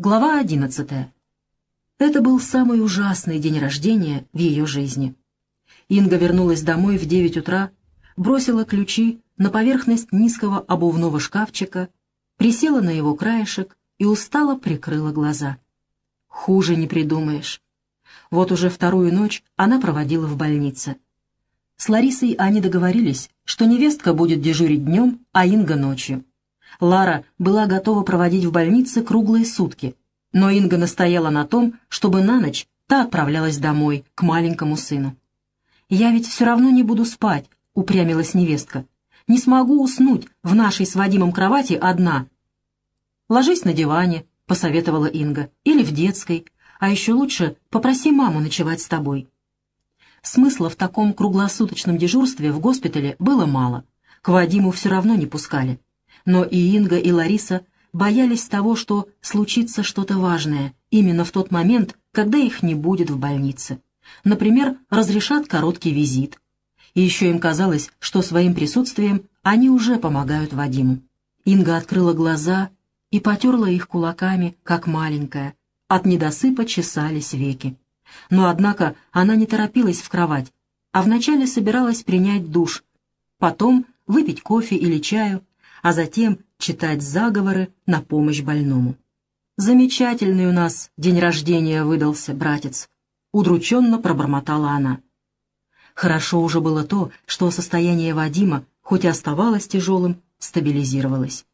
Глава одиннадцатая. Это был самый ужасный день рождения в ее жизни. Инга вернулась домой в девять утра, бросила ключи на поверхность низкого обувного шкафчика, присела на его краешек и устало прикрыла глаза. Хуже не придумаешь. Вот уже вторую ночь она проводила в больнице. С Ларисой они договорились, что невестка будет дежурить днем, а Инга ночью. Лара была готова проводить в больнице круглые сутки, но Инга настояла на том, чтобы на ночь та отправлялась домой, к маленькому сыну. «Я ведь все равно не буду спать», — упрямилась невестка. «Не смогу уснуть в нашей с Вадимом кровати одна». «Ложись на диване», — посоветовала Инга, — «или в детской, а еще лучше попроси маму ночевать с тобой». Смысла в таком круглосуточном дежурстве в госпитале было мало. К Вадиму все равно не пускали но и Инга, и Лариса боялись того, что случится что-то важное именно в тот момент, когда их не будет в больнице. Например, разрешат короткий визит. И еще им казалось, что своим присутствием они уже помогают Вадиму. Инга открыла глаза и потерла их кулаками, как маленькая. От недосыпа чесались веки. Но, однако, она не торопилась в кровать, а вначале собиралась принять душ, потом выпить кофе или чаю а затем читать заговоры на помощь больному. «Замечательный у нас день рождения выдался, братец», — удрученно пробормотала она. Хорошо уже было то, что состояние Вадима, хоть и оставалось тяжелым, стабилизировалось.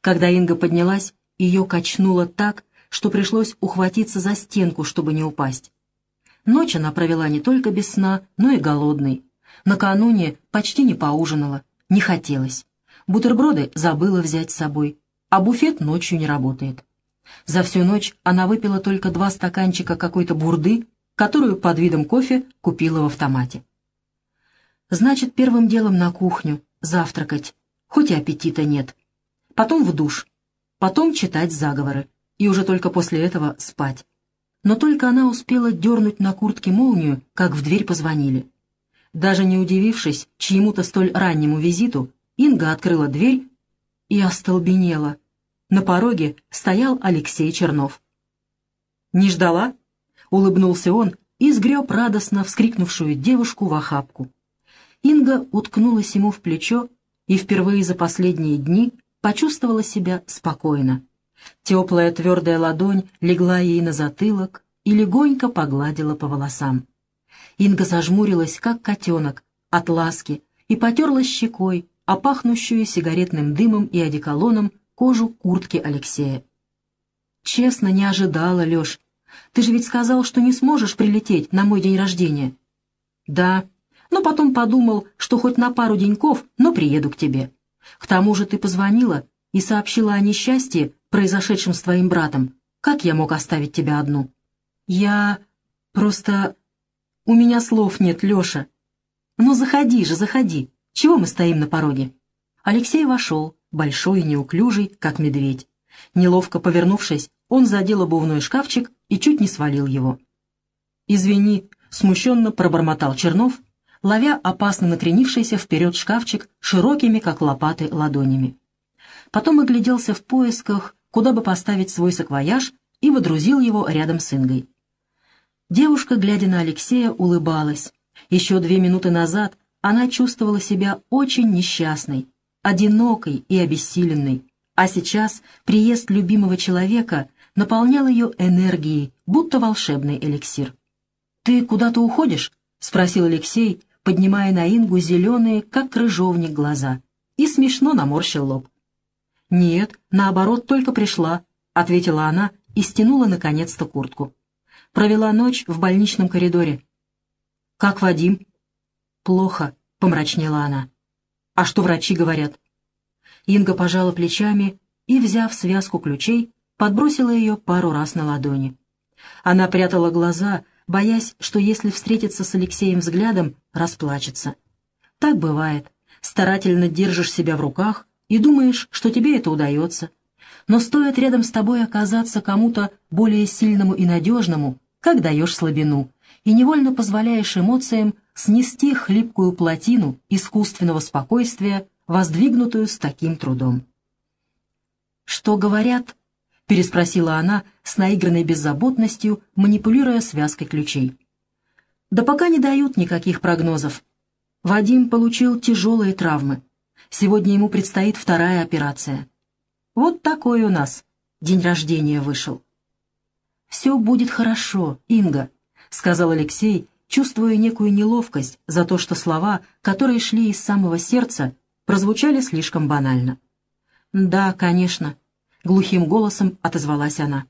Когда Инга поднялась, ее качнуло так, что пришлось ухватиться за стенку, чтобы не упасть. Ночь она провела не только без сна, но и голодной. Накануне почти не поужинала, не хотелось. Бутерброды забыла взять с собой, а буфет ночью не работает. За всю ночь она выпила только два стаканчика какой-то бурды, которую под видом кофе купила в автомате. Значит, первым делом на кухню, завтракать, хоть и аппетита нет. Потом в душ, потом читать заговоры, и уже только после этого спать. Но только она успела дернуть на куртке молнию, как в дверь позвонили. Даже не удивившись чьему-то столь раннему визиту, Инга открыла дверь и остолбенела. На пороге стоял Алексей Чернов. «Не ждала?» — улыбнулся он и сгреб радостно вскрикнувшую девушку в охапку. Инга уткнулась ему в плечо и впервые за последние дни почувствовала себя спокойно. Теплая твердая ладонь легла ей на затылок и легонько погладила по волосам. Инга зажмурилась, как котенок, от ласки, и потерла щекой, а пахнущую сигаретным дымом и одеколоном кожу куртки Алексея. «Честно, не ожидала, Леш. Ты же ведь сказал, что не сможешь прилететь на мой день рождения». «Да, но потом подумал, что хоть на пару деньков, но приеду к тебе. К тому же ты позвонила и сообщила о несчастье, произошедшем с твоим братом. Как я мог оставить тебя одну?» «Я... просто... у меня слов нет, Леша. Ну заходи же, заходи. Чего мы стоим на пороге?» Алексей вошел, большой и неуклюжий, как медведь. Неловко повернувшись, он задел обувной шкафчик и чуть не свалил его. «Извини», — смущенно пробормотал Чернов, ловя опасно накренившийся вперед шкафчик широкими, как лопаты, ладонями. Потом огляделся в поисках, куда бы поставить свой саквояж, и водрузил его рядом с Ингой. Девушка, глядя на Алексея, улыбалась. Еще две минуты назад она чувствовала себя очень несчастной, одинокой и обессиленной, а сейчас приезд любимого человека наполнял ее энергией, будто волшебный эликсир. «Ты куда-то уходишь?» — спросил Алексей, поднимая на Ингу зеленые, как крыжовник, глаза, и смешно наморщил лоб. «Нет, наоборот, только пришла», — ответила она и стянула наконец-то куртку. Провела ночь в больничном коридоре. «Как Вадим?» «Плохо», — помрачнела она. «А что врачи говорят?» Инга пожала плечами и, взяв связку ключей, подбросила ее пару раз на ладони. Она прятала глаза, боясь, что если встретиться с Алексеем взглядом, расплачется. Так бывает. Старательно держишь себя в руках и думаешь, что тебе это удается. Но стоит рядом с тобой оказаться кому-то более сильному и надежному, как даешь слабину, и невольно позволяешь эмоциям снести хлипкую плотину искусственного спокойствия, воздвигнутую с таким трудом. «Что говорят?» — переспросила она с наигранной беззаботностью, манипулируя связкой ключей. «Да пока не дают никаких прогнозов. Вадим получил тяжелые травмы. Сегодня ему предстоит вторая операция. Вот такой у нас день рождения вышел». «Все будет хорошо, Инга», — сказал Алексей, чувствуя некую неловкость за то, что слова, которые шли из самого сердца, прозвучали слишком банально. «Да, конечно», — глухим голосом отозвалась она.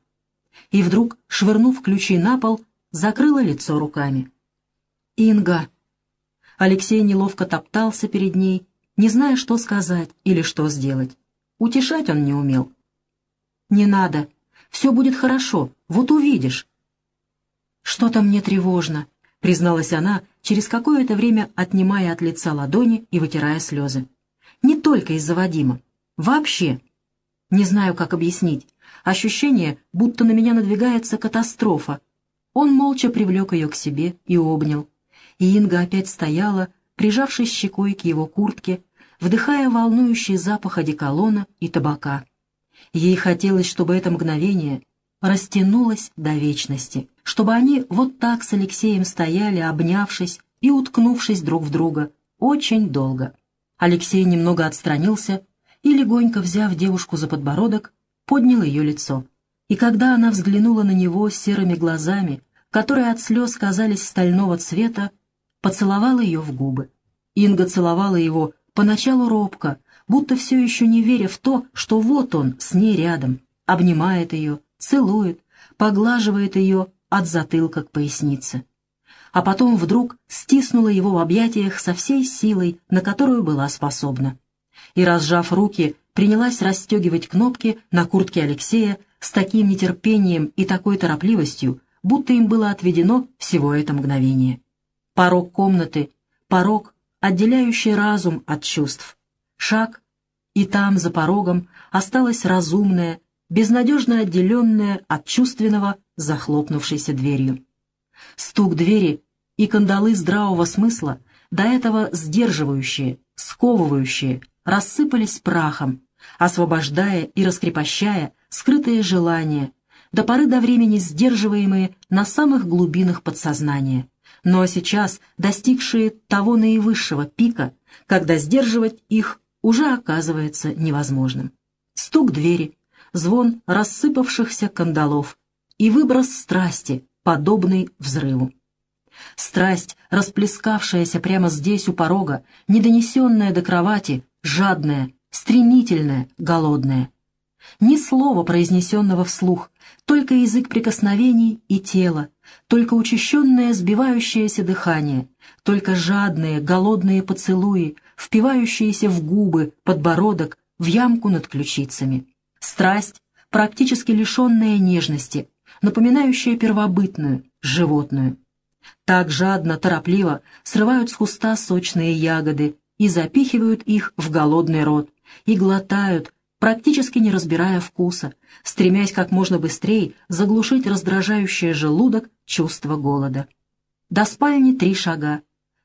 И вдруг, швырнув ключи на пол, закрыла лицо руками. «Инга!» Алексей неловко топтался перед ней, не зная, что сказать или что сделать. Утешать он не умел. «Не надо. Все будет хорошо. Вот увидишь». «Что-то мне тревожно», — призналась она, через какое-то время отнимая от лица ладони и вытирая слезы. «Не только из-за Вадима. Вообще. Не знаю, как объяснить. Ощущение, будто на меня надвигается катастрофа. Он молча привлек ее к себе и обнял. И Инга опять стояла, прижавшись щекой к его куртке, вдыхая волнующий запах одеколона и табака. Ей хотелось, чтобы это мгновение растянулось до вечности, чтобы они вот так с Алексеем стояли, обнявшись и уткнувшись друг в друга, очень долго. Алексей немного отстранился и, легонько взяв девушку за подбородок, поднял ее лицо. И когда она взглянула на него серыми глазами, которые от слез казались стального цвета, поцеловал ее в губы. Инга целовала его поначалу робко, будто все еще не веря в то, что вот он с ней рядом, обнимает ее, целует, поглаживает ее от затылка к пояснице. А потом вдруг стиснула его в объятиях со всей силой, на которую была способна и, разжав руки, принялась расстегивать кнопки на куртке Алексея с таким нетерпением и такой торопливостью, будто им было отведено всего это мгновение. Порог комнаты, порог, отделяющий разум от чувств. Шаг, и там, за порогом, осталась разумная, безнадежно отделенная от чувственного, захлопнувшейся дверью. Стук двери и кандалы здравого смысла, до этого сдерживающие, сковывающие, рассыпались прахом, освобождая и раскрепощая скрытые желания, до поры до времени сдерживаемые на самых глубинах подсознания, но сейчас достигшие того наивысшего пика, когда сдерживать их уже оказывается невозможным. Стук двери, звон рассыпавшихся кандалов и выброс страсти, подобный взрыву. Страсть, расплескавшаяся прямо здесь у порога, недонесенная до кровати, жадная, стремительная, голодная. Ни слова, произнесенного вслух, только язык прикосновений и тела, только учащенное сбивающееся дыхание, только жадные, голодные поцелуи, впивающиеся в губы, подбородок, в ямку над ключицами. Страсть, практически лишенная нежности, напоминающая первобытную, животную. Так жадно, торопливо срывают с куста сочные ягоды, и запихивают их в голодный рот, и глотают, практически не разбирая вкуса, стремясь как можно быстрее заглушить раздражающее желудок чувство голода. До спальни три шага,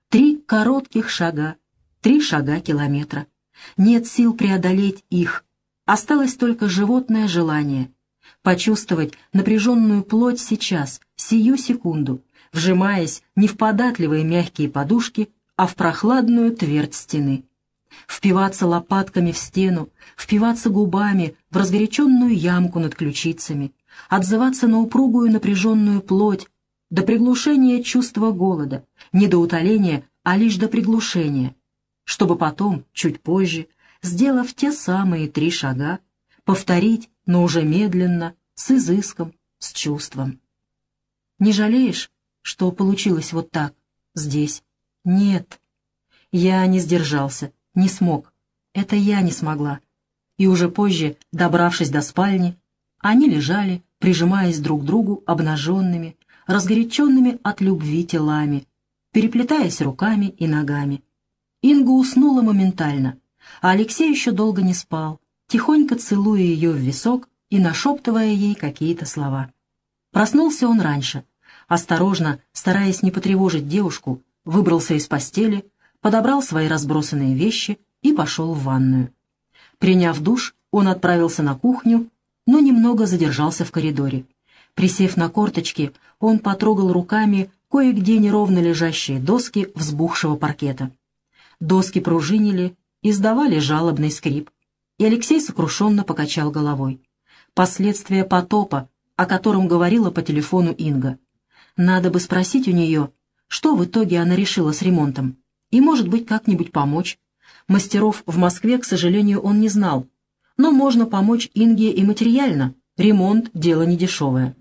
три коротких шага, три шага километра. Нет сил преодолеть их, осталось только животное желание — почувствовать напряженную плоть сейчас, сию секунду, вжимаясь не в податливые мягкие подушки, а в прохладную твердь стены. Впиваться лопатками в стену, впиваться губами в разгоряченную ямку над ключицами, отзываться на упругую напряженную плоть, до приглушения чувства голода, не до утоления, а лишь до приглушения, чтобы потом, чуть позже, сделав те самые три шага, повторить, но уже медленно, с изыском, с чувством. Не жалеешь, что получилось вот так, здесь? Нет. Я не сдержался, не смог. Это я не смогла. И уже позже, добравшись до спальни, они лежали, прижимаясь друг к другу обнаженными, разгоряченными от любви телами, переплетаясь руками и ногами. Инга уснула моментально, а Алексей еще долго не спал, тихонько целуя ее в висок и нашептывая ей какие-то слова. Проснулся он раньше. Осторожно, стараясь не потревожить девушку, выбрался из постели, подобрал свои разбросанные вещи и пошел в ванную. Приняв душ, он отправился на кухню, но немного задержался в коридоре. Присев на корточки, он потрогал руками кое-где неровно лежащие доски взбухшего паркета. Доски пружинили, издавали жалобный скрип, и Алексей сокрушенно покачал головой. Последствия потопа, о котором говорила по телефону Инга. Надо бы спросить у нее, что в итоге она решила с ремонтом, и, может быть, как-нибудь помочь. Мастеров в Москве, к сожалению, он не знал, но можно помочь Инге и материально, ремонт — дело недешевое.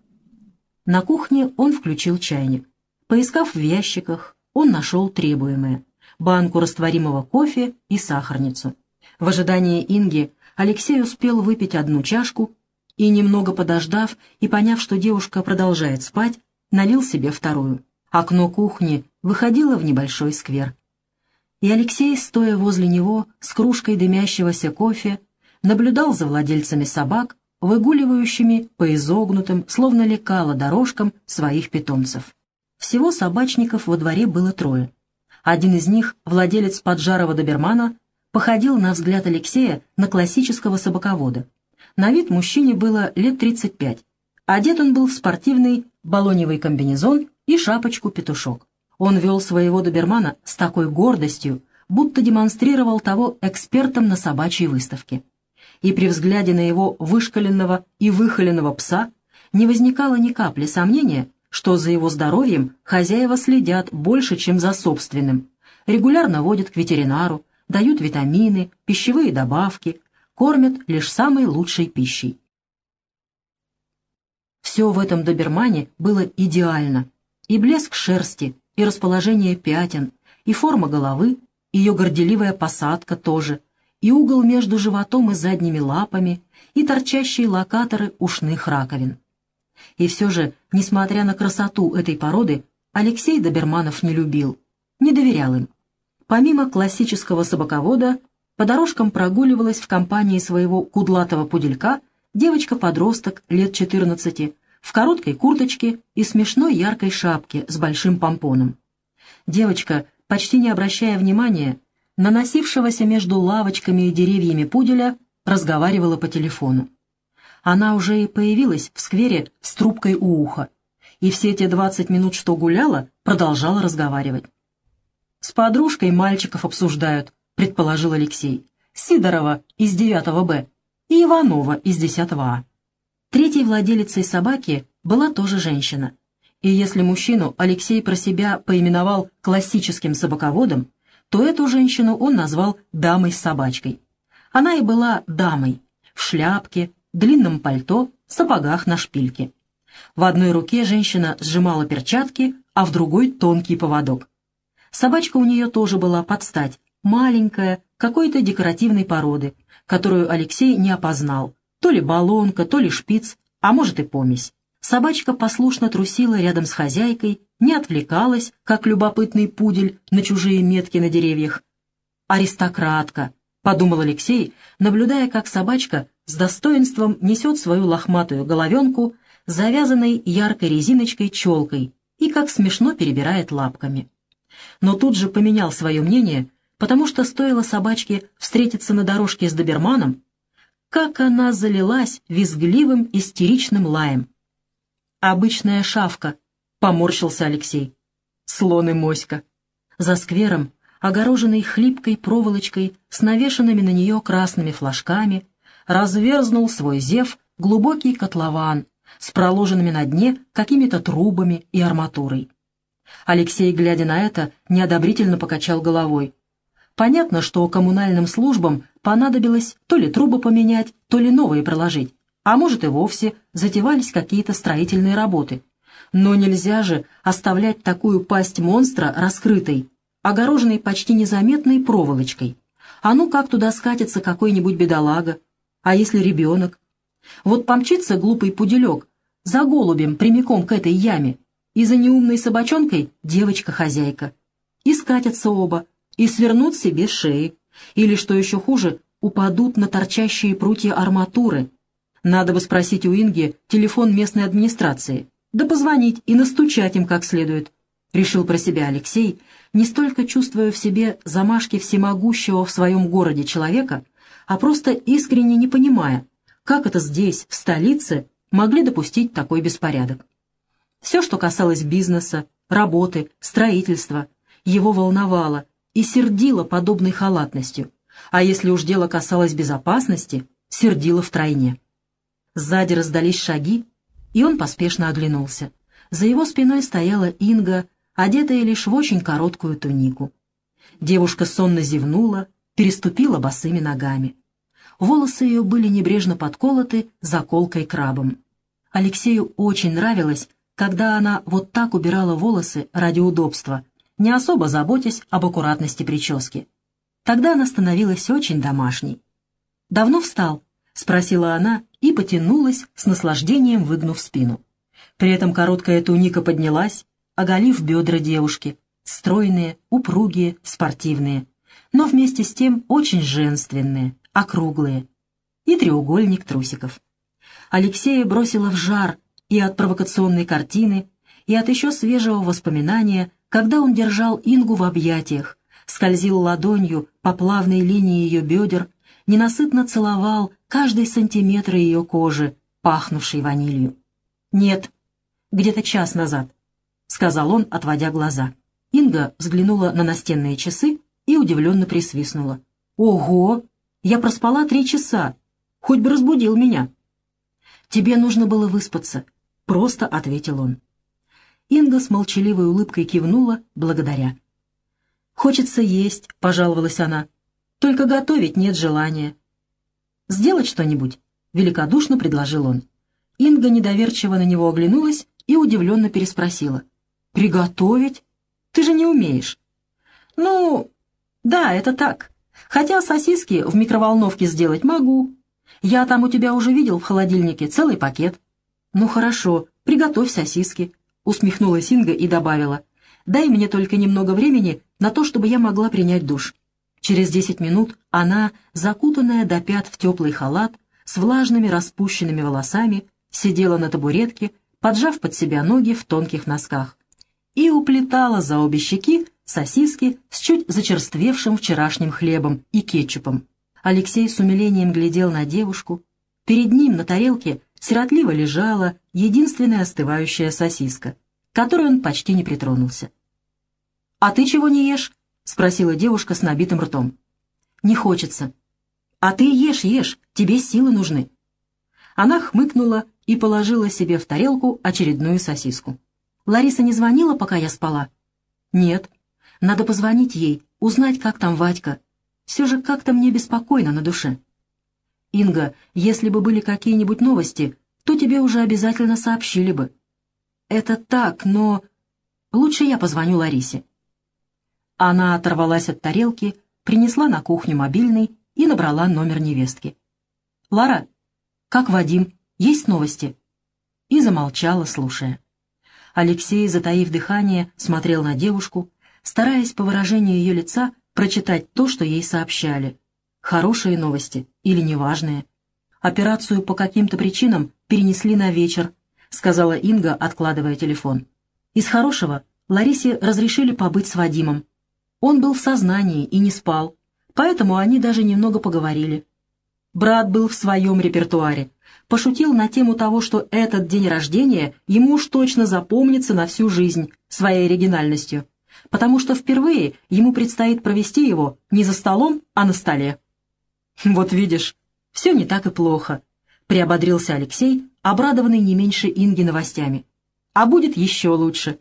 На кухне он включил чайник. Поискав в ящиках, он нашел требуемое — банку растворимого кофе и сахарницу. В ожидании Инги Алексей успел выпить одну чашку и, немного подождав и поняв, что девушка продолжает спать, налил себе вторую. Окно кухни выходило в небольшой сквер. И Алексей, стоя возле него с кружкой дымящегося кофе, наблюдал за владельцами собак, выгуливающими по изогнутым, словно лекало дорожкам своих питомцев. Всего собачников во дворе было трое. Один из них, владелец поджарого добермана, походил на взгляд Алексея на классического собаковода. На вид мужчине было лет 35. Одет он был в спортивный балоневый комбинезон и шапочку-петушок. Он вел своего добермана с такой гордостью, будто демонстрировал того экспертом на собачьей выставке. И при взгляде на его вышкаленного и выхоленного пса не возникало ни капли сомнения, что за его здоровьем хозяева следят больше, чем за собственным, регулярно водят к ветеринару, дают витамины, пищевые добавки, кормят лишь самой лучшей пищей. Все в этом добермане было идеально. И блеск шерсти, и расположение пятен, и форма головы, ее горделивая посадка тоже, и угол между животом и задними лапами, и торчащие локаторы ушных раковин. И все же, несмотря на красоту этой породы, Алексей Доберманов не любил, не доверял им. Помимо классического собаковода, по дорожкам прогуливалась в компании своего кудлатого пуделька девочка-подросток лет 14 в короткой курточке и смешной яркой шапке с большим помпоном. Девочка, почти не обращая внимания, наносившегося между лавочками и деревьями пуделя, разговаривала по телефону. Она уже и появилась в сквере с трубкой у уха, и все те двадцать минут, что гуляла, продолжала разговаривать. «С подружкой мальчиков обсуждают», — предположил Алексей. «Сидорова из 9 Б и Иванова из 10 А». Третьей владелицей собаки была тоже женщина. И если мужчину Алексей про себя поименовал классическим собаководом, то эту женщину он назвал дамой с собачкой. Она и была дамой, в шляпке, длинном пальто, сапогах на шпильке. В одной руке женщина сжимала перчатки, а в другой — тонкий поводок. Собачка у нее тоже была под стать, маленькая, какой-то декоративной породы, которую Алексей не опознал. То ли баллонка, то ли шпиц, а может и помесь. Собачка послушно трусила рядом с хозяйкой, не отвлекалась, как любопытный пудель, на чужие метки на деревьях. «Аристократка», — подумал Алексей, наблюдая, как собачка с достоинством несет свою лохматую головенку, завязанной яркой резиночкой челкой, и как смешно перебирает лапками. Но тут же поменял свое мнение, потому что стоило собачке встретиться на дорожке с доберманом, как она залилась визгливым истеричным лаем. «Обычная шавка», — поморщился Алексей. «Слон и моська». За сквером, огороженный хлипкой проволочкой с навешанными на нее красными флажками, разверзнул свой зев глубокий котлован с проложенными на дне какими-то трубами и арматурой. Алексей, глядя на это, неодобрительно покачал головой. Понятно, что коммунальным службам понадобилось то ли трубы поменять, то ли новые проложить, а может и вовсе затевались какие-то строительные работы. Но нельзя же оставлять такую пасть монстра раскрытой, огороженной почти незаметной проволочкой. А ну как туда скатится какой-нибудь бедолага, а если ребенок? Вот помчится глупый пуделек за голубем прямиком к этой яме, и за неумной собачонкой девочка-хозяйка. И скатятся оба, и свернут себе шеи. Или, что еще хуже, упадут на торчащие прутья арматуры. Надо бы спросить у Инги телефон местной администрации, да позвонить и настучать им как следует. Решил про себя Алексей, не столько чувствуя в себе замашки всемогущего в своем городе человека, а просто искренне не понимая, как это здесь, в столице, могли допустить такой беспорядок. Все, что касалось бизнеса, работы, строительства, его волновало и сердило подобной халатностью, а если уж дело касалось безопасности, сердило втройне. Сзади раздались шаги, и он поспешно оглянулся. За его спиной стояла Инга, одетая лишь в очень короткую тунику. Девушка сонно зевнула, переступила босыми ногами. Волосы ее были небрежно подколоты заколкой крабом. Алексею очень нравилось, когда она вот так убирала волосы ради удобства, не особо заботясь об аккуратности прически. Тогда она становилась очень домашней. «Давно встал?» — спросила она и потянулась, с наслаждением выгнув спину. При этом короткая туника поднялась, оголив бедра девушки, стройные, упругие, спортивные, но вместе с тем очень женственные, округлые, и треугольник трусиков. Алексея бросила в жар и от провокационной картины, и от еще свежего воспоминания, когда он держал Ингу в объятиях, скользил ладонью по плавной линии ее бедер, ненасытно целовал каждый сантиметр ее кожи, пахнувшей ванилью. «Нет, где-то час назад», — сказал он, отводя глаза. Инга взглянула на настенные часы и удивленно присвистнула. «Ого! Я проспала три часа. Хоть бы разбудил меня». «Тебе нужно было выспаться», — просто ответил он. Инга с молчаливой улыбкой кивнула, благодаря. «Хочется есть», — пожаловалась она. «Только готовить нет желания». «Сделать что-нибудь?» — великодушно предложил он. Инга недоверчиво на него оглянулась и удивленно переспросила. «Приготовить? Ты же не умеешь». «Ну, да, это так. Хотя сосиски в микроволновке сделать могу. Я там у тебя уже видел в холодильнике целый пакет». «Ну хорошо, приготовь сосиски», — усмехнулась Инга и добавила. «Дай мне только немного времени на то, чтобы я могла принять душ». Через десять минут она, закутанная до пят в теплый халат, с влажными распущенными волосами, сидела на табуретке, поджав под себя ноги в тонких носках, и уплетала за обе щеки сосиски с чуть зачерствевшим вчерашним хлебом и кетчупом. Алексей с умилением глядел на девушку. Перед ним на тарелке сиротливо лежала единственная остывающая сосиска, которой он почти не притронулся. «А ты чего не ешь?» — спросила девушка с набитым ртом. «Не хочется». «А ты ешь, ешь, тебе силы нужны». Она хмыкнула и положила себе в тарелку очередную сосиску. «Лариса не звонила, пока я спала?» «Нет. Надо позвонить ей, узнать, как там Вадька. Все же как-то мне беспокойно на душе». «Инга, если бы были какие-нибудь новости, то тебе уже обязательно сообщили бы». «Это так, но...» «Лучше я позвоню Ларисе». Она оторвалась от тарелки, принесла на кухню мобильный и набрала номер невестки. «Лара, как Вадим? Есть новости?» И замолчала, слушая. Алексей, затаив дыхание, смотрел на девушку, стараясь по выражению ее лица прочитать то, что ей сообщали. Хорошие новости или неважные. Операцию по каким-то причинам перенесли на вечер, сказала Инга, откладывая телефон. Из хорошего Ларисе разрешили побыть с Вадимом. Он был в сознании и не спал, поэтому они даже немного поговорили. Брат был в своем репертуаре, пошутил на тему того, что этот день рождения ему уж точно запомнится на всю жизнь своей оригинальностью, потому что впервые ему предстоит провести его не за столом, а на столе. «Вот видишь, все не так и плохо», — приободрился Алексей, обрадованный не меньше Инги новостями. «А будет еще лучше».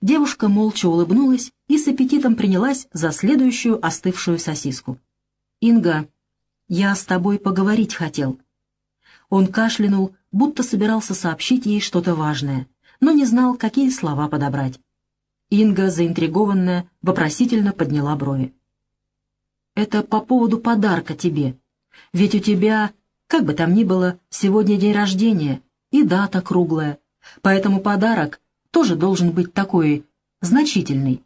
Девушка молча улыбнулась и с аппетитом принялась за следующую остывшую сосиску. «Инга, я с тобой поговорить хотел». Он кашлянул, будто собирался сообщить ей что-то важное, но не знал, какие слова подобрать. Инга, заинтригованная, вопросительно подняла брови. «Это по поводу подарка тебе. Ведь у тебя, как бы там ни было, сегодня день рождения и дата круглая, поэтому подарок тоже должен быть такой значительный.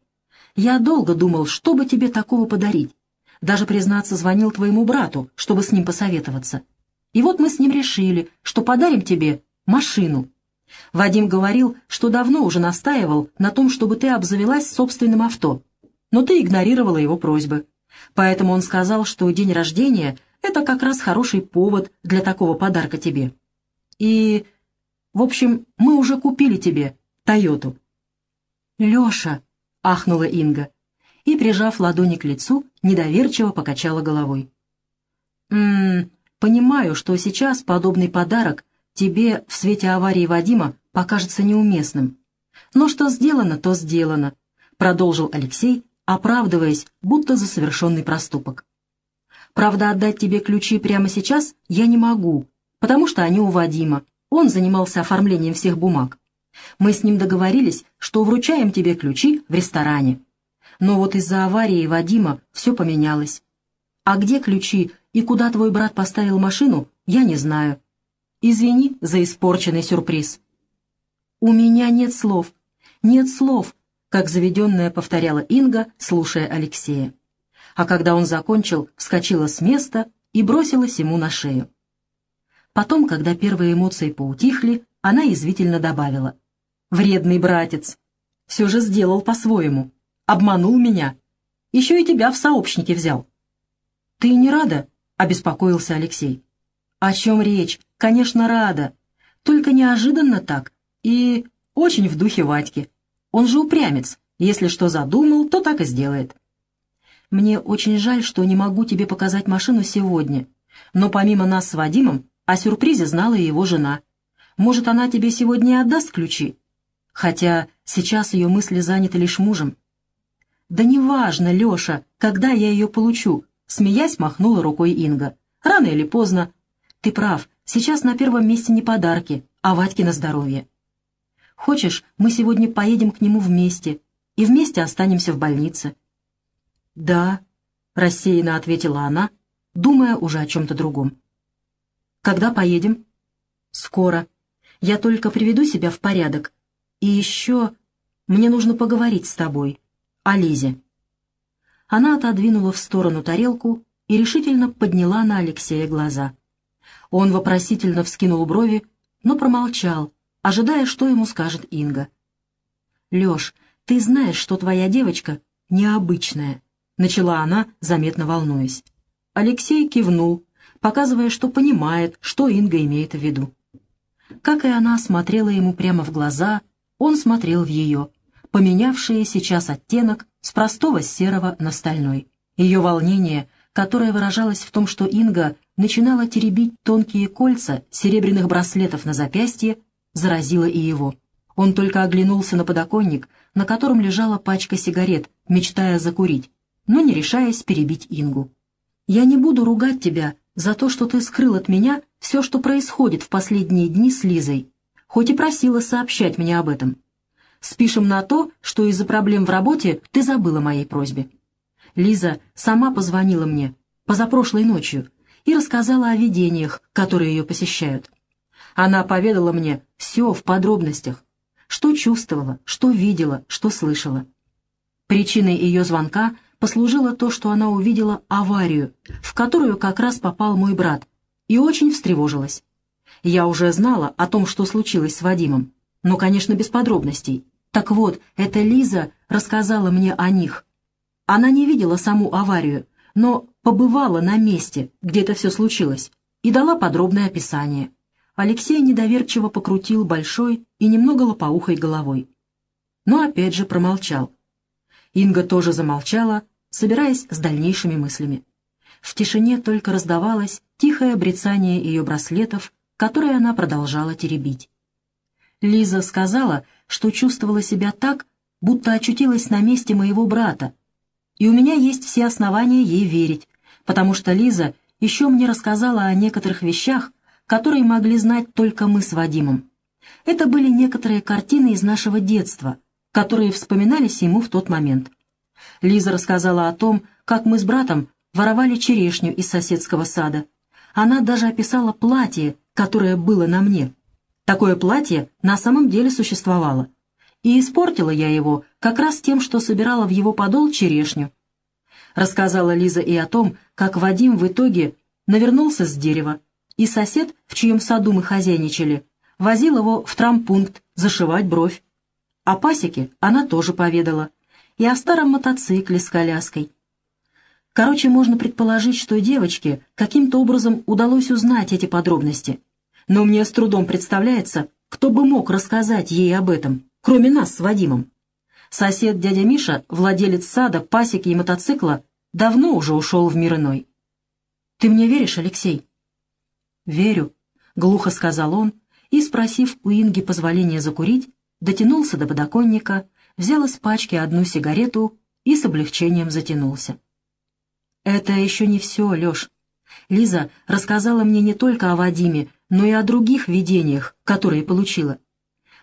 Я долго думал, что бы тебе такого подарить. Даже, признаться, звонил твоему брату, чтобы с ним посоветоваться. И вот мы с ним решили, что подарим тебе машину. Вадим говорил, что давно уже настаивал на том, чтобы ты обзавелась собственным авто, но ты игнорировала его просьбы. Поэтому он сказал, что день рождения Это как раз хороший повод для такого подарка тебе. И, в общем, мы уже купили тебе Тойоту». «Леша!» — ахнула Инга и, прижав ладони к лицу, недоверчиво покачала головой. «М-м, понимаю, что сейчас подобный подарок тебе в свете аварии Вадима покажется неуместным. Но что сделано, то сделано», — продолжил Алексей, оправдываясь, будто за совершенный проступок. «Правда, отдать тебе ключи прямо сейчас я не могу, потому что они у Вадима. Он занимался оформлением всех бумаг. Мы с ним договорились, что вручаем тебе ключи в ресторане. Но вот из-за аварии Вадима все поменялось. А где ключи и куда твой брат поставил машину, я не знаю. Извини за испорченный сюрприз. У меня нет слов. Нет слов, как заведенная повторяла Инга, слушая Алексея. А когда он закончил, вскочила с места и бросилась ему на шею. Потом, когда первые эмоции поутихли, она язвительно добавила. «Вредный братец! Все же сделал по-своему. Обманул меня. Еще и тебя в сообщники взял». «Ты не рада?» — обеспокоился Алексей. «О чем речь? Конечно, рада. Только неожиданно так. И очень в духе Вадьки. Он же упрямец. Если что задумал, то так и сделает». «Мне очень жаль, что не могу тебе показать машину сегодня. Но помимо нас с Вадимом, о сюрпризе знала и его жена. Может, она тебе сегодня и отдаст ключи? Хотя сейчас ее мысли заняты лишь мужем. «Да неважно, Леша, когда я ее получу», — смеясь махнула рукой Инга. «Рано или поздно. Ты прав, сейчас на первом месте не подарки, а Вадьки на здоровье. Хочешь, мы сегодня поедем к нему вместе и вместе останемся в больнице?» «Да», — рассеянно ответила она, думая уже о чем-то другом. «Когда поедем?» «Скоро. Я только приведу себя в порядок. И еще мне нужно поговорить с тобой, о Лизе». Она отодвинула в сторону тарелку и решительно подняла на Алексея глаза. Он вопросительно вскинул брови, но промолчал, ожидая, что ему скажет Инга. «Леш, ты знаешь, что твоя девочка необычная», — начала она, заметно волнуясь. Алексей кивнул, показывая, что понимает, что Инга имеет в виду. Как и она смотрела ему прямо в глаза, он смотрел в ее, поменявшие сейчас оттенок с простого серого на стальной. Ее волнение, которое выражалось в том, что Инга начинала теребить тонкие кольца серебряных браслетов на запястье, заразило и его. Он только оглянулся на подоконник, на котором лежала пачка сигарет, мечтая закурить, но не решаясь перебить Ингу. «Я не буду ругать тебя за то, что ты скрыл от меня все, что происходит в последние дни с Лизой, хоть и просила сообщать мне об этом. Спишем на то, что из-за проблем в работе ты забыла моей просьбе. Лиза сама позвонила мне позапрошлой ночью и рассказала о видениях, которые ее посещают. Она поведала мне все в подробностях, что чувствовала, что видела, что слышала. Причиной ее звонка — послужило то, что она увидела аварию, в которую как раз попал мой брат, и очень встревожилась. Я уже знала о том, что случилось с Вадимом, но, конечно, без подробностей. Так вот, эта Лиза рассказала мне о них. Она не видела саму аварию, но побывала на месте, где это все случилось, и дала подробное описание. Алексей недоверчиво покрутил большой и немного лопоухой головой. Но опять же промолчал. Инга тоже замолчала, собираясь с дальнейшими мыслями. В тишине только раздавалось тихое брецание ее браслетов, которые она продолжала теребить. Лиза сказала, что чувствовала себя так, будто очутилась на месте моего брата, и у меня есть все основания ей верить, потому что Лиза еще мне рассказала о некоторых вещах, которые могли знать только мы с Вадимом. Это были некоторые картины из нашего детства, которые вспоминались ему в тот момент. Лиза рассказала о том, как мы с братом воровали черешню из соседского сада. Она даже описала платье, которое было на мне. Такое платье на самом деле существовало. И испортила я его как раз тем, что собирала в его подол черешню. Рассказала Лиза и о том, как Вадим в итоге навернулся с дерева, и сосед, в чьем саду мы хозяйничали, возил его в трампункт зашивать бровь. О пасеке она тоже поведала — и о старом мотоцикле с коляской. Короче, можно предположить, что девочке каким-то образом удалось узнать эти подробности. Но мне с трудом представляется, кто бы мог рассказать ей об этом, кроме нас с Вадимом. Сосед дядя Миша, владелец сада, пасеки и мотоцикла, давно уже ушел в мир иной. «Ты мне веришь, Алексей?» «Верю», — глухо сказал он, и, спросив у Инги позволения закурить, дотянулся до подоконника, взял из пачки одну сигарету и с облегчением затянулся. «Это еще не все, Леш. Лиза рассказала мне не только о Вадиме, но и о других видениях, которые получила.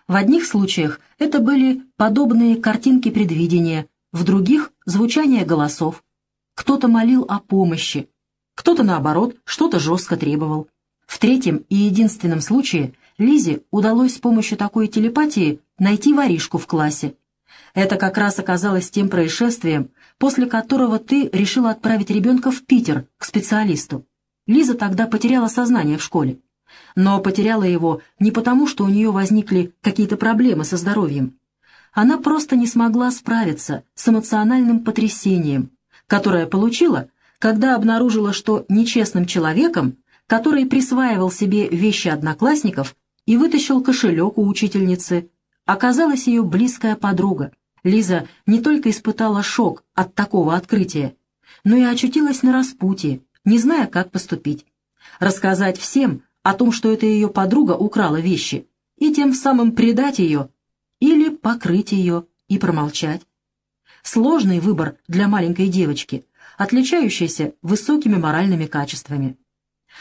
В одних случаях это были подобные картинки предвидения, в других — звучание голосов. Кто-то молил о помощи, кто-то, наоборот, что-то жестко требовал. В третьем и единственном случае Лизе удалось с помощью такой телепатии найти воришку в классе. Это как раз оказалось тем происшествием, после которого ты решила отправить ребенка в Питер к специалисту. Лиза тогда потеряла сознание в школе. Но потеряла его не потому, что у нее возникли какие-то проблемы со здоровьем. Она просто не смогла справиться с эмоциональным потрясением, которое получила, когда обнаружила, что нечестным человеком, который присваивал себе вещи одноклассников и вытащил кошелек у учительницы, оказалась ее близкая подруга. Лиза не только испытала шок от такого открытия, но и очутилась на распутье, не зная, как поступить. Рассказать всем о том, что это ее подруга украла вещи, и тем самым предать ее, или покрыть ее и промолчать. Сложный выбор для маленькой девочки, отличающаяся высокими моральными качествами.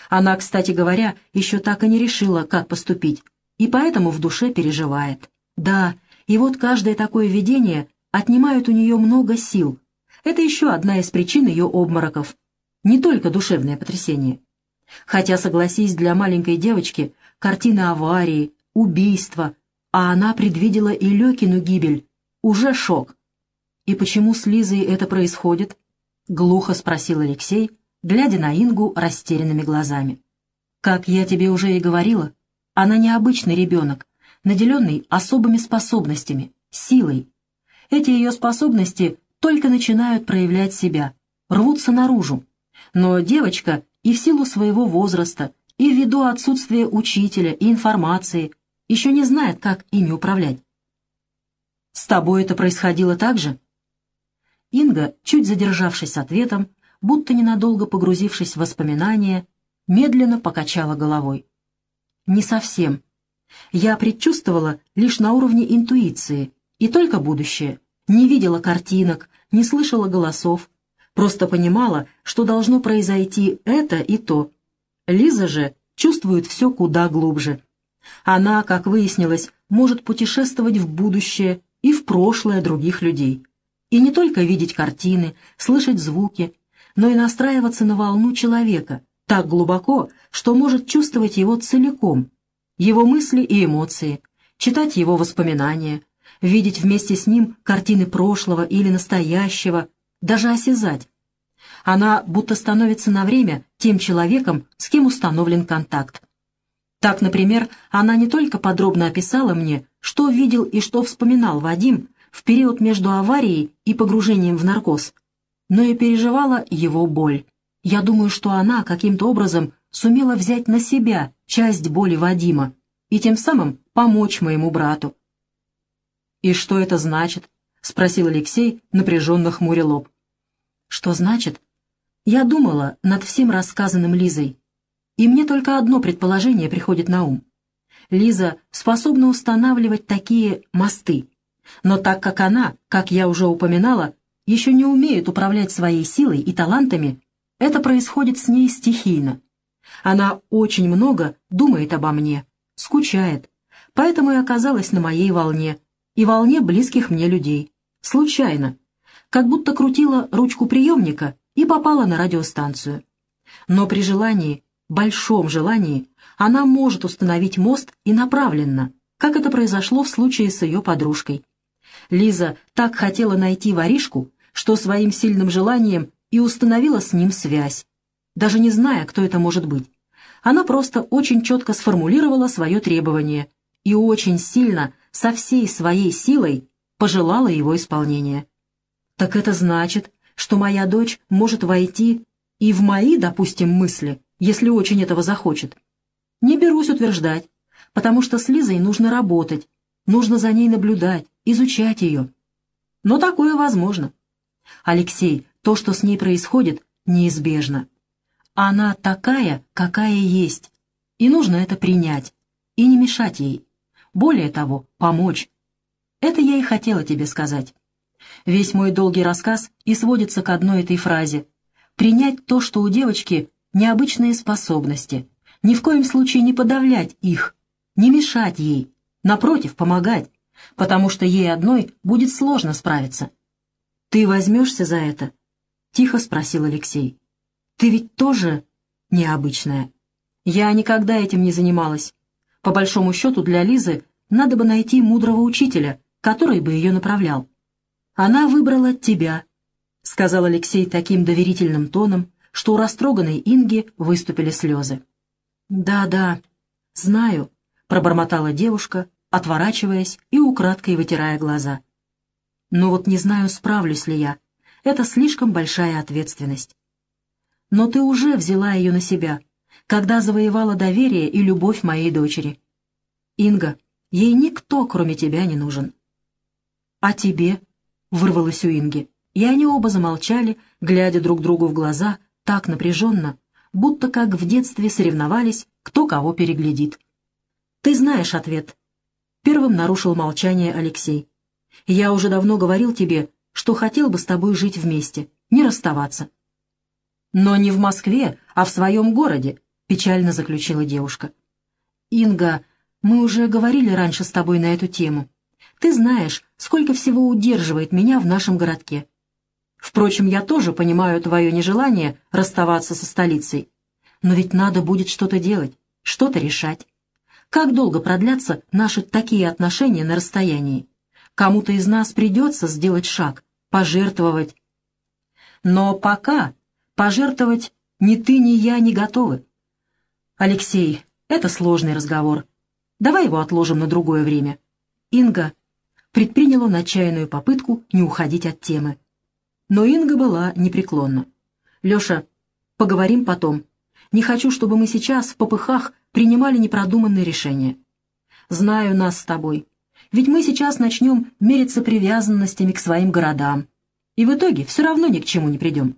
Она, кстати говоря, еще так и не решила, как поступить, и поэтому в душе переживает. Да, и вот каждое такое видение отнимает у нее много сил. Это еще одна из причин ее обмороков. Не только душевное потрясение. Хотя, согласись, для маленькой девочки картины аварии, убийства, а она предвидела и Лекину гибель, уже шок. И почему с Лизой это происходит? — глухо спросил Алексей, глядя на Ингу растерянными глазами. «Как я тебе уже и говорила, она необычный ребенок, наделенный особыми способностями, силой. Эти ее способности только начинают проявлять себя, рвутся наружу. Но девочка и в силу своего возраста, и ввиду отсутствия учителя и информации, еще не знает, как ими управлять. «С тобой это происходило так же?» Инга, чуть задержавшись ответом, будто ненадолго погрузившись в воспоминания, медленно покачала головой. «Не совсем. Я предчувствовала лишь на уровне интуиции, и только будущее. Не видела картинок, не слышала голосов, просто понимала, что должно произойти это и то. Лиза же чувствует все куда глубже. Она, как выяснилось, может путешествовать в будущее и в прошлое других людей. И не только видеть картины, слышать звуки, но и настраиваться на волну человека так глубоко, что может чувствовать его целиком, его мысли и эмоции, читать его воспоминания, видеть вместе с ним картины прошлого или настоящего, даже осязать. Она будто становится на время тем человеком, с кем установлен контакт. Так, например, она не только подробно описала мне, что видел и что вспоминал Вадим, в период между аварией и погружением в наркоз, но и переживала его боль. Я думаю, что она каким-то образом сумела взять на себя часть боли Вадима и тем самым помочь моему брату. «И что это значит?» — спросил Алексей, напряженно хмуря лоб. «Что значит?» Я думала над всем рассказанным Лизой, и мне только одно предположение приходит на ум. Лиза способна устанавливать такие мосты, но так как она, как я уже упоминала, еще не умеет управлять своей силой и талантами, это происходит с ней стихийно. Она очень много думает обо мне, скучает, поэтому и оказалась на моей волне, и волне близких мне людей. Случайно, как будто крутила ручку приемника и попала на радиостанцию. Но при желании, большом желании, она может установить мост и направленно, как это произошло в случае с ее подружкой. Лиза так хотела найти воришку, что своим сильным желанием и установила с ним связь, даже не зная, кто это может быть. Она просто очень четко сформулировала свое требование и очень сильно, со всей своей силой, пожелала его исполнения. «Так это значит, что моя дочь может войти и в мои, допустим, мысли, если очень этого захочет. Не берусь утверждать, потому что с Лизой нужно работать, нужно за ней наблюдать, изучать ее. Но такое возможно. Алексей, то, что с ней происходит, неизбежно. Она такая, какая есть, и нужно это принять, и не мешать ей. Более того, помочь. Это я и хотела тебе сказать. Весь мой долгий рассказ и сводится к одной этой фразе. Принять то, что у девочки необычные способности. Ни в коем случае не подавлять их, не мешать ей, напротив, помогать, потому что ей одной будет сложно справиться. «Ты возьмешься за это?» — тихо спросил Алексей. «Ты ведь тоже необычная. Я никогда этим не занималась. По большому счету для Лизы надо бы найти мудрого учителя, который бы ее направлял. Она выбрала тебя», — сказал Алексей таким доверительным тоном, что у растроганной Инги выступили слезы. «Да-да, знаю», — пробормотала девушка, отворачиваясь и украдкой вытирая глаза. «Но вот не знаю, справлюсь ли я. Это слишком большая ответственность. Но ты уже взяла ее на себя, когда завоевала доверие и любовь моей дочери. Инга, ей никто, кроме тебя, не нужен». «А тебе?» — вырвалось у Инги, и они оба замолчали, глядя друг другу в глаза так напряженно, будто как в детстве соревновались, кто кого переглядит. «Ты знаешь ответ». Первым нарушил молчание Алексей. «Я уже давно говорил тебе, что хотел бы с тобой жить вместе, не расставаться». «Но не в Москве, а в своем городе», — печально заключила девушка. «Инга, мы уже говорили раньше с тобой на эту тему. Ты знаешь, сколько всего удерживает меня в нашем городке. Впрочем, я тоже понимаю твое нежелание расставаться со столицей. Но ведь надо будет что-то делать, что-то решать. Как долго продлятся наши такие отношения на расстоянии? Кому-то из нас придется сделать шаг, пожертвовать. Но пока пожертвовать ни ты, ни я не готовы. Алексей, это сложный разговор. Давай его отложим на другое время. Инга предпринял он отчаянную попытку не уходить от темы. Но Инга была непреклонна. «Леша, поговорим потом. Не хочу, чтобы мы сейчас в попыхах принимали непродуманные решения. Знаю нас с тобой. Ведь мы сейчас начнем мериться привязанностями к своим городам. И в итоге все равно ни к чему не придем.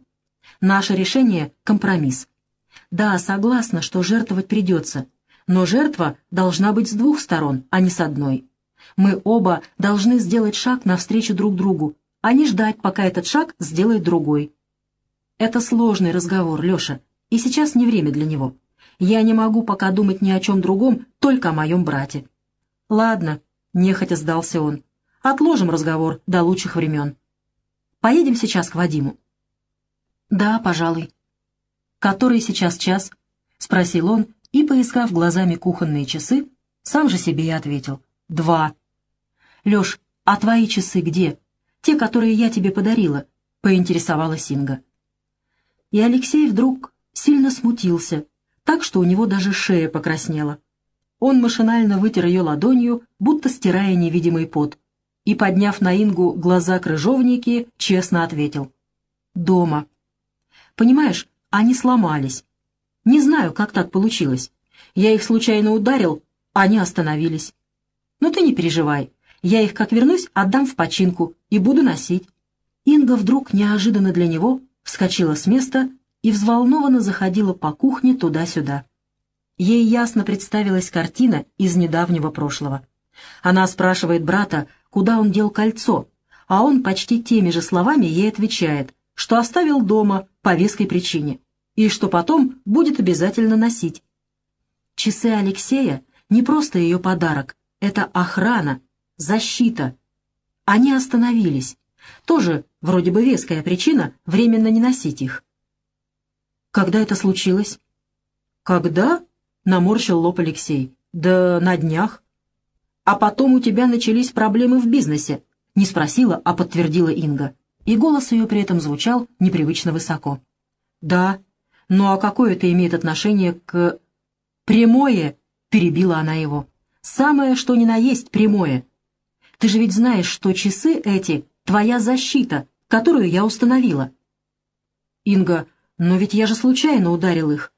Наше решение — компромисс. Да, согласна, что жертвовать придется, но жертва должна быть с двух сторон, а не с одной. Мы оба должны сделать шаг навстречу друг другу, а не ждать, пока этот шаг сделает другой. Это сложный разговор, Леша, и сейчас не время для него. Я не могу пока думать ни о чем другом, только о моем брате. Ладно, нехотя сдался он. Отложим разговор до лучших времен. Поедем сейчас к Вадиму. Да, пожалуй. Который сейчас час? Спросил он и, поискав глазами кухонные часы, сам же себе и ответил. Два. «Леш, а твои часы где? Те, которые я тебе подарила?» — поинтересовалась Инга. И Алексей вдруг сильно смутился, так что у него даже шея покраснела. Он машинально вытер ее ладонью, будто стирая невидимый пот, и, подняв на Ингу глаза крыжовники, честно ответил. «Дома. Понимаешь, они сломались. Не знаю, как так получилось. Я их случайно ударил, они остановились. Но ты не переживай, я их, как вернусь, отдам в починку и буду носить». Инга вдруг неожиданно для него вскочила с места и взволнованно заходила по кухне туда-сюда. Ей ясно представилась картина из недавнего прошлого. Она спрашивает брата, куда он дел кольцо, а он почти теми же словами ей отвечает, что оставил дома по веской причине и что потом будет обязательно носить. Часы Алексея — не просто ее подарок, это охрана, защита. Они остановились. Тоже, вроде бы, веская причина временно не носить их. Когда это случилось? Когда? Наморщил лоб Алексей. Да на днях. А потом у тебя начались проблемы в бизнесе. Не спросила, а подтвердила Инга. И голос ее при этом звучал непривычно высоко. Да, ну а какое это имеет отношение к... Прямое, перебила она его. Самое, что ни на есть, прямое. Ты же ведь знаешь, что часы эти — твоя защита, которую я установила. Инга, но ведь я же случайно ударил их.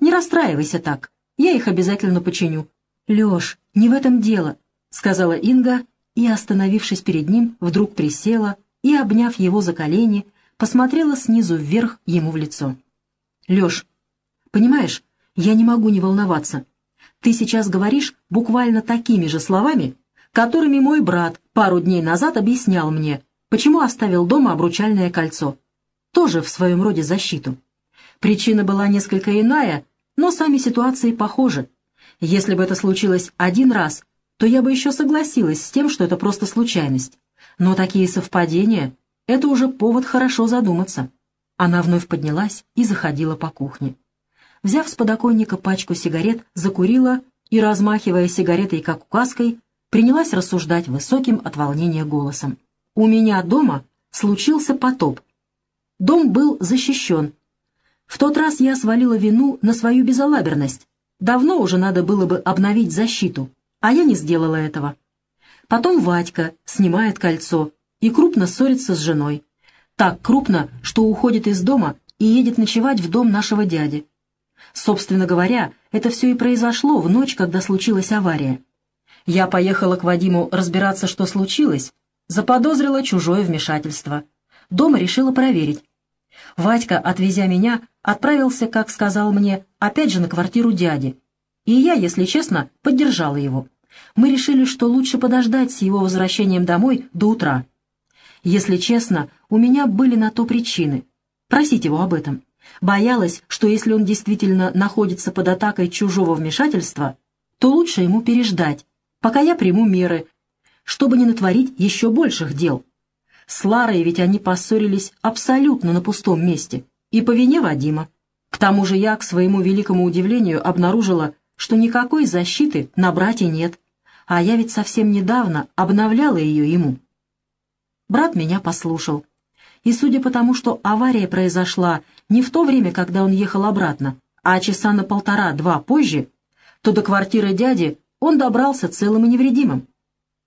Не расстраивайся так, я их обязательно починю. Леш, не в этом дело, сказала Инга и, остановившись перед ним, вдруг присела и, обняв его за колени, посмотрела снизу вверх ему в лицо. «Леш, понимаешь, я не могу не волноваться. Ты сейчас говоришь буквально такими же словами, которыми мой брат пару дней назад объяснял мне, почему оставил дома обручальное кольцо. Тоже в своем роде защиту. Причина была несколько иная, но сами ситуации похожи. Если бы это случилось один раз, то я бы еще согласилась с тем, что это просто случайность. Но такие совпадения — это уже повод хорошо задуматься. Она вновь поднялась и заходила по кухне. Взяв с подоконника пачку сигарет, закурила и, размахивая сигаретой как указкой, принялась рассуждать высоким от волнения голосом. «У меня дома случился потоп. Дом был защищен. В тот раз я свалила вину на свою безалаберность. Давно уже надо было бы обновить защиту, а я не сделала этого. Потом Вадька снимает кольцо и крупно ссорится с женой. Так крупно, что уходит из дома и едет ночевать в дом нашего дяди. Собственно говоря, это все и произошло в ночь, когда случилась авария. Я поехала к Вадиму разбираться, что случилось, заподозрила чужое вмешательство. Дома решила проверить. Вадька, отвезя меня, отправился, как сказал мне, опять же на квартиру дяди. И я, если честно, поддержала его. Мы решили, что лучше подождать с его возвращением домой до утра. Если честно, у меня были на то причины. Просить его об этом. Боялась, что если он действительно находится под атакой чужого вмешательства, то лучше ему переждать, пока я приму меры, чтобы не натворить еще больших дел. С Ларой ведь они поссорились абсолютно на пустом месте, и по вине Вадима. К тому же я, к своему великому удивлению, обнаружила, что никакой защиты на брате нет, а я ведь совсем недавно обновляла ее ему. Брат меня послушал, и судя по тому, что авария произошла не в то время, когда он ехал обратно, а часа на полтора-два позже, то до квартиры дяди он добрался целым и невредимым.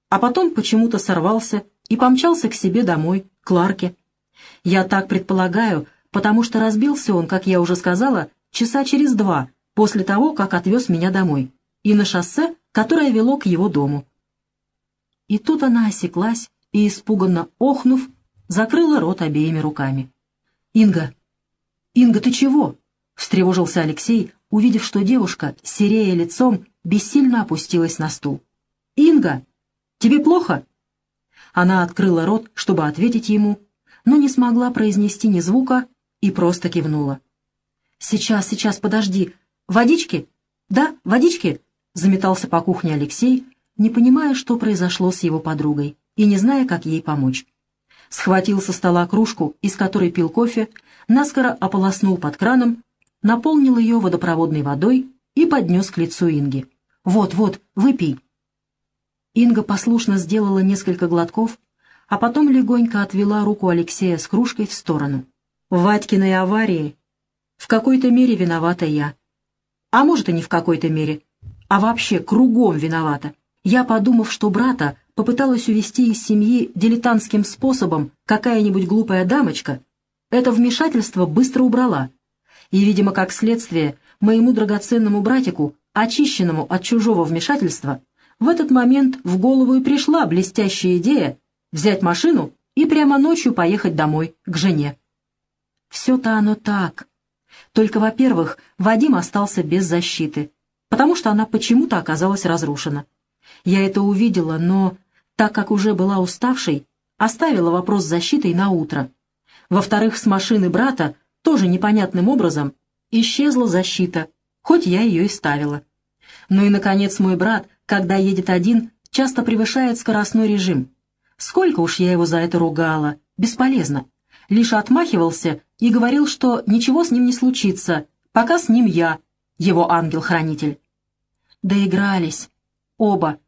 А потом почему-то сорвался и помчался к себе домой, к Ларке. Я так предполагаю, потому что разбился он, как я уже сказала, часа через два после того, как отвез меня домой, и на шоссе, которое вело к его дому. И тут она осеклась и, испуганно охнув, закрыла рот обеими руками. «Инга! Инга, ты чего?» — встревожился Алексей, увидев, что девушка, серея лицом, бессильно опустилась на стул. «Инга, тебе плохо?» Она открыла рот, чтобы ответить ему, но не смогла произнести ни звука и просто кивнула. «Сейчас, сейчас, подожди. Водички? Да, водички?» — заметался по кухне Алексей, не понимая, что произошло с его подругой, и не зная, как ей помочь схватил со стола кружку, из которой пил кофе, наскоро ополоснул под краном, наполнил ее водопроводной водой и поднес к лицу Инги. «Вот, вот, выпей». Инга послушно сделала несколько глотков, а потом легонько отвела руку Алексея с кружкой в сторону. «В Вадькиной аварии в какой-то мере виновата я. А может, и не в какой-то мере, а вообще кругом виновата. Я, подумав, что брата попыталась увести из семьи дилетантским способом какая-нибудь глупая дамочка, это вмешательство быстро убрала. И, видимо, как следствие, моему драгоценному братику, очищенному от чужого вмешательства, в этот момент в голову и пришла блестящая идея взять машину и прямо ночью поехать домой, к жене. Все-то оно так. Только, во-первых, Вадим остался без защиты, потому что она почему-то оказалась разрушена. Я это увидела, но так как уже была уставшей, оставила вопрос с защитой на утро. Во-вторых, с машины брата тоже непонятным образом исчезла защита, хоть я ее и ставила. Ну и, наконец, мой брат, когда едет один, часто превышает скоростной режим. Сколько уж я его за это ругала, бесполезно. Лишь отмахивался и говорил, что ничего с ним не случится, пока с ним я, его ангел-хранитель. Доигрались. Оба.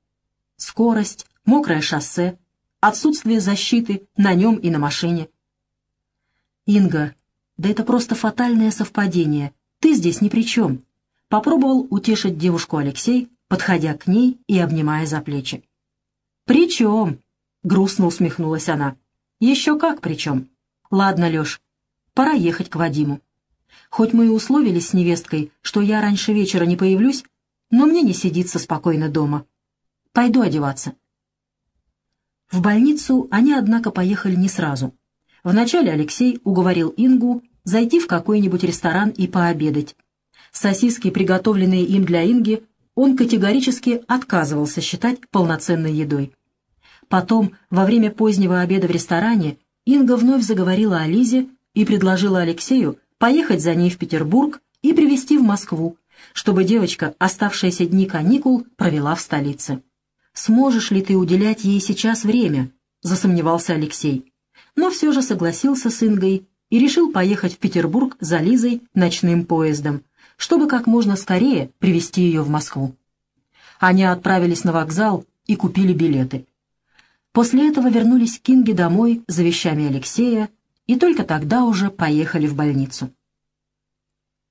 Скорость, мокрое шоссе, отсутствие защиты на нем и на машине. «Инга, да это просто фатальное совпадение. Ты здесь ни при чем», — попробовал утешить девушку Алексей, подходя к ней и обнимая за плечи. «При чем?» — грустно усмехнулась она. «Еще как при чем? Ладно, Леш, пора ехать к Вадиму. Хоть мы и условились с невесткой, что я раньше вечера не появлюсь, но мне не сидится спокойно дома. Пойду одеваться. В больницу они, однако, поехали не сразу. Вначале Алексей уговорил Ингу зайти в какой-нибудь ресторан и пообедать. Сосиски, приготовленные им для Инги, он категорически отказывался считать полноценной едой. Потом, во время позднего обеда в ресторане, Инга вновь заговорила о Лизе и предложила Алексею поехать за ней в Петербург и привезти в Москву, чтобы девочка оставшиеся дни каникул провела в столице. «Сможешь ли ты уделять ей сейчас время?» — засомневался Алексей. Но все же согласился с Ингой и решил поехать в Петербург за Лизой ночным поездом, чтобы как можно скорее привезти ее в Москву. Они отправились на вокзал и купили билеты. После этого вернулись к Инге домой за вещами Алексея и только тогда уже поехали в больницу.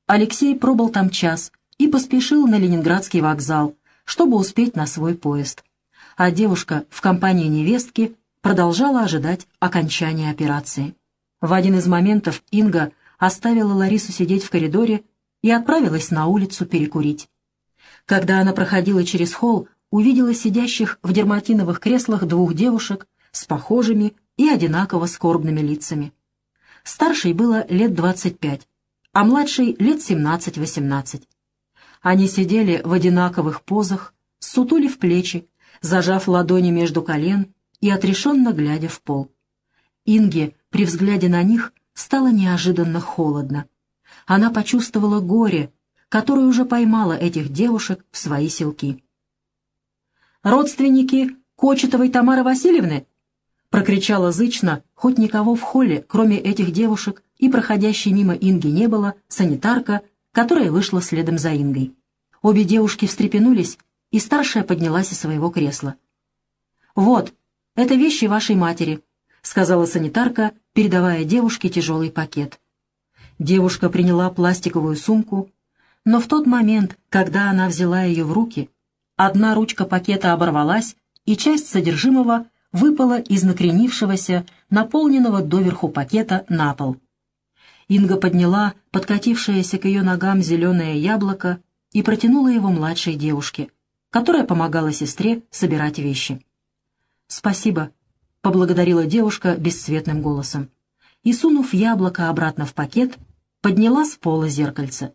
Алексей пробыл там час и поспешил на Ленинградский вокзал, чтобы успеть на свой поезд. А девушка в компании невестки продолжала ожидать окончания операции. В один из моментов Инга оставила Ларису сидеть в коридоре и отправилась на улицу перекурить. Когда она проходила через холл, увидела сидящих в дерматиновых креслах двух девушек с похожими и одинаково скорбными лицами. Старшей было лет 25, а младшей лет 17-18. Они сидели в одинаковых позах, сутулив плечи, зажав ладони между колен и отрешенно глядя в пол. Инге при взгляде на них стало неожиданно холодно. Она почувствовала горе, которое уже поймала этих девушек в свои селки. «Родственники Кочетовой Тамары Васильевны?» — прокричала зычно, хоть никого в холле, кроме этих девушек, и проходящей мимо Инги не было, санитарка, которая вышла следом за Ингой. Обе девушки встрепенулись, и старшая поднялась из своего кресла. «Вот, это вещи вашей матери», — сказала санитарка, передавая девушке тяжелый пакет. Девушка приняла пластиковую сумку, но в тот момент, когда она взяла ее в руки, одна ручка пакета оборвалась, и часть содержимого выпала из накренившегося, наполненного доверху пакета на пол. Инга подняла подкатившееся к ее ногам зеленое яблоко и протянула его младшей девушке, которая помогала сестре собирать вещи. «Спасибо», — поблагодарила девушка бесцветным голосом. И, сунув яблоко обратно в пакет, подняла с пола зеркальце.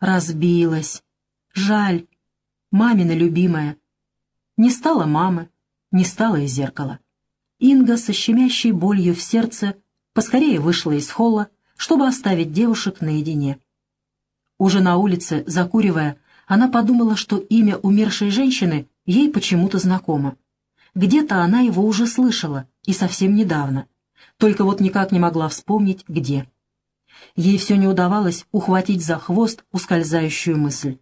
Разбилась. Жаль. Мамина любимая. Не стало мамы, не стало и зеркала. Инга со щемящей болью в сердце поскорее вышла из холла, чтобы оставить девушек наедине. Уже на улице, закуривая, она подумала, что имя умершей женщины ей почему-то знакомо. Где-то она его уже слышала, и совсем недавно. Только вот никак не могла вспомнить, где. Ей все не удавалось ухватить за хвост ускользающую мысль.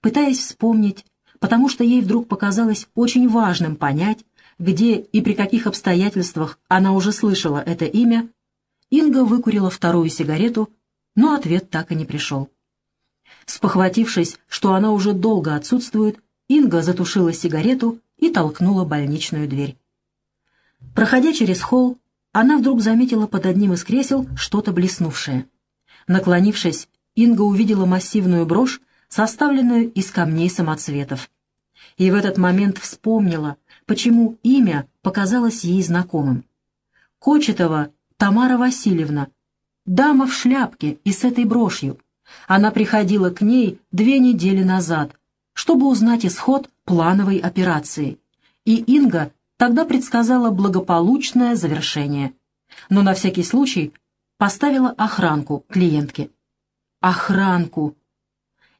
Пытаясь вспомнить, потому что ей вдруг показалось очень важным понять, где и при каких обстоятельствах она уже слышала это имя, Инга выкурила вторую сигарету, но ответ так и не пришел. Спохватившись, что она уже долго отсутствует, Инга затушила сигарету и толкнула больничную дверь. Проходя через холл, она вдруг заметила под одним из кресел что-то блеснувшее. Наклонившись, Инга увидела массивную брошь, составленную из камней самоцветов. И в этот момент вспомнила, почему имя показалось ей знакомым. Кочетова Тамара Васильевна, дама в шляпке и с этой брошью. Она приходила к ней две недели назад, чтобы узнать исход плановой операции. И Инга тогда предсказала благополучное завершение. Но на всякий случай поставила охранку клиентке. Охранку!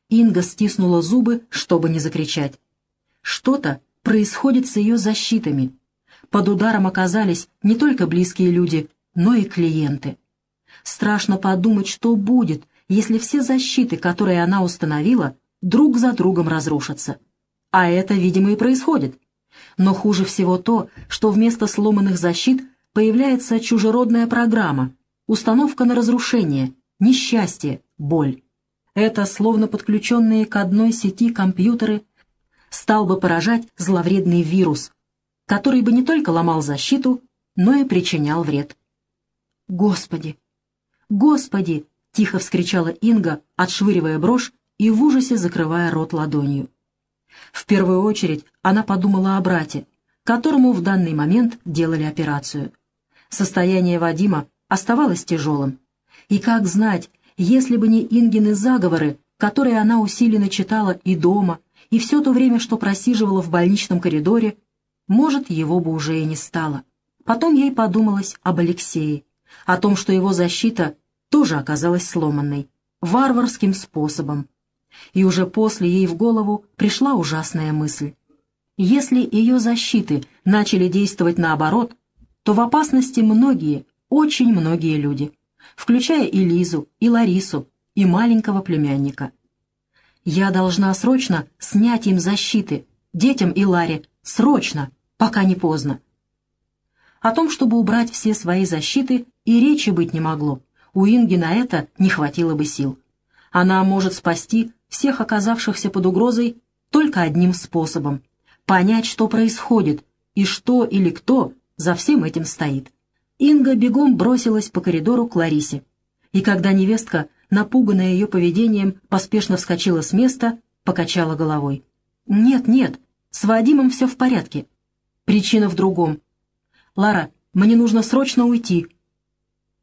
Инга стиснула зубы, чтобы не закричать. Что-то происходит с ее защитами. Под ударом оказались не только близкие люди, но и клиенты. Страшно подумать, что будет, если все защиты, которые она установила, друг за другом разрушатся. А это, видимо, и происходит. Но хуже всего то, что вместо сломанных защит появляется чужеродная программа, установка на разрушение, несчастье, боль. Это, словно подключенные к одной сети компьютеры, стал бы поражать зловредный вирус, который бы не только ломал защиту, но и причинял вред. Господи! Господи!» — тихо вскричала Инга, отшвыривая брошь и в ужасе закрывая рот ладонью. В первую очередь она подумала о брате, которому в данный момент делали операцию. Состояние Вадима оставалось тяжелым. И как знать, если бы не Ингины заговоры, которые она усиленно читала и дома, и все то время, что просиживала в больничном коридоре, может, его бы уже и не стало. Потом ей подумалось об Алексее, о том, что его защита тоже оказалась сломанной, варварским способом. И уже после ей в голову пришла ужасная мысль. Если ее защиты начали действовать наоборот, то в опасности многие, очень многие люди, включая и Лизу, и Ларису, и маленького племянника. Я должна срочно снять им защиты, детям и Ларе, срочно, пока не поздно. О том, чтобы убрать все свои защиты, и речи быть не могло. У Инги на это не хватило бы сил. Она может спасти всех оказавшихся под угрозой только одним способом — понять, что происходит и что или кто за всем этим стоит. Инга бегом бросилась по коридору к Ларисе. И когда невестка, напуганная ее поведением, поспешно вскочила с места, покачала головой. «Нет, нет, с Вадимом все в порядке. Причина в другом. Лара, мне нужно срочно уйти».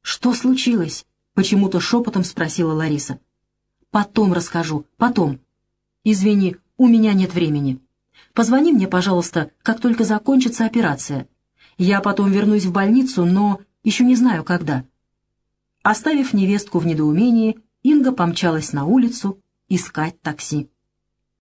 «Что случилось?» — почему-то шепотом спросила Лариса. «Потом расскажу, потом. Извини, у меня нет времени. Позвони мне, пожалуйста, как только закончится операция. Я потом вернусь в больницу, но еще не знаю, когда». Оставив невестку в недоумении, Инга помчалась на улицу искать такси.